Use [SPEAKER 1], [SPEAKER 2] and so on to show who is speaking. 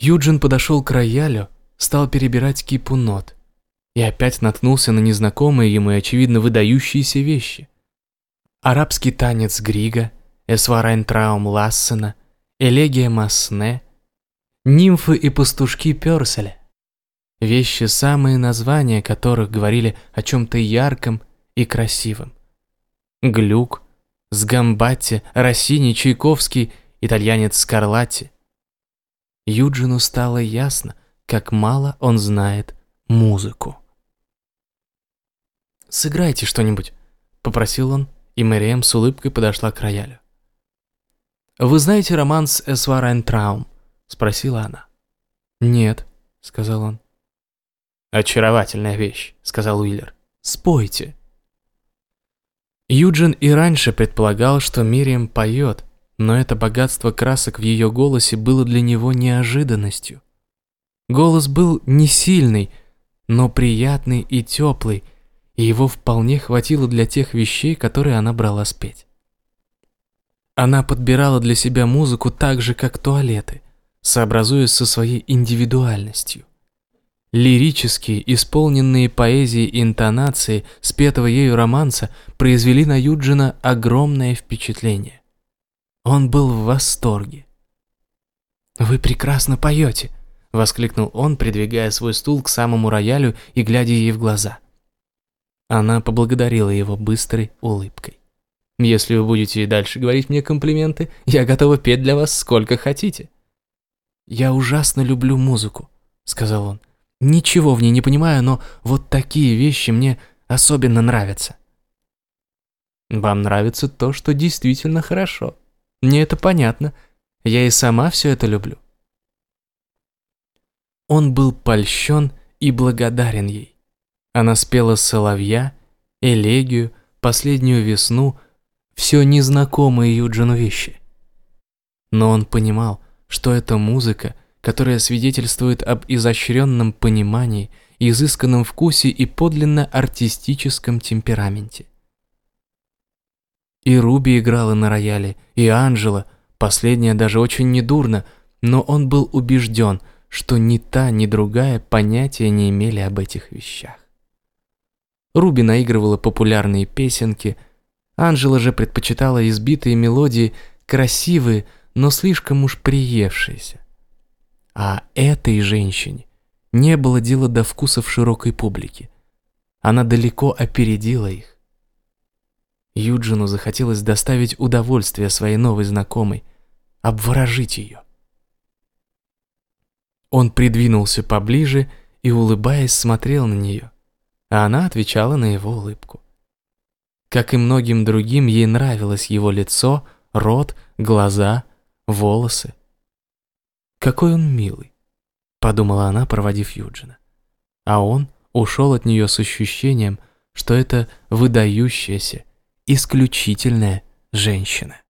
[SPEAKER 1] Юджин подошел к роялю, стал перебирать кипу нот и опять наткнулся на незнакомые ему и, очевидно, выдающиеся вещи. Арабский танец Грига, Эсварайнтраум Лассена, Элегия Масне, нимфы и пастушки Перселя. Вещи, самые названия которых говорили о чем-то ярком и красивом. Глюк, Сгамбатти, Россини, Чайковский, итальянец Скарлатти. Юджину стало ясно, как мало он знает музыку. «Сыграйте что-нибудь», — попросил он, и Мэриэм с улыбкой подошла к роялю. «Вы знаете романс «Эсварайн Траум»?» — спросила она. «Нет», — сказал он. «Очаровательная вещь», — сказал Уиллер. «Спойте». Юджин и раньше предполагал, что Мириам поет, но это богатство красок в ее голосе было для него неожиданностью. Голос был не сильный, но приятный и теплый, и его вполне хватило для тех вещей, которые она брала спеть. Она подбирала для себя музыку так же, как туалеты, сообразуясь со своей индивидуальностью. Лирические, исполненные поэзией интонации спетого ею романса произвели на Юджина огромное впечатление. Он был в восторге. «Вы прекрасно поете», — воскликнул он, придвигая свой стул к самому роялю и глядя ей в глаза. Она поблагодарила его быстрой улыбкой. «Если вы будете и дальше говорить мне комплименты, я готова петь для вас сколько хотите». «Я ужасно люблю музыку», — сказал он. «Ничего в ней не понимаю, но вот такие вещи мне особенно нравятся». «Вам нравится то, что действительно хорошо. Мне это понятно. Я и сама все это люблю». Он был польщен и благодарен ей. Она спела соловья, элегию, последнюю весну, все незнакомые Юджину вещи. Но он понимал, что это музыка, которая свидетельствует об изощренном понимании, изысканном вкусе и подлинно артистическом темпераменте. И Руби играла на рояле, и Анжела, последняя даже очень недурно, но он был убежден, что ни та, ни другая понятия не имели об этих вещах. Руби наигрывала популярные песенки, Анжела же предпочитала избитые мелодии, красивые, но слишком уж приевшиеся. А этой женщине не было дела до вкусов широкой публики. Она далеко опередила их. Юджину захотелось доставить удовольствие своей новой знакомой, обворожить ее. Он придвинулся поближе и, улыбаясь, смотрел на нее, а она отвечала на его улыбку. Как и многим другим, ей нравилось его лицо, рот, глаза, волосы. «Какой он милый», — подумала она, проводив Юджина. А он ушел от нее с ощущением, что это выдающаяся, исключительная женщина.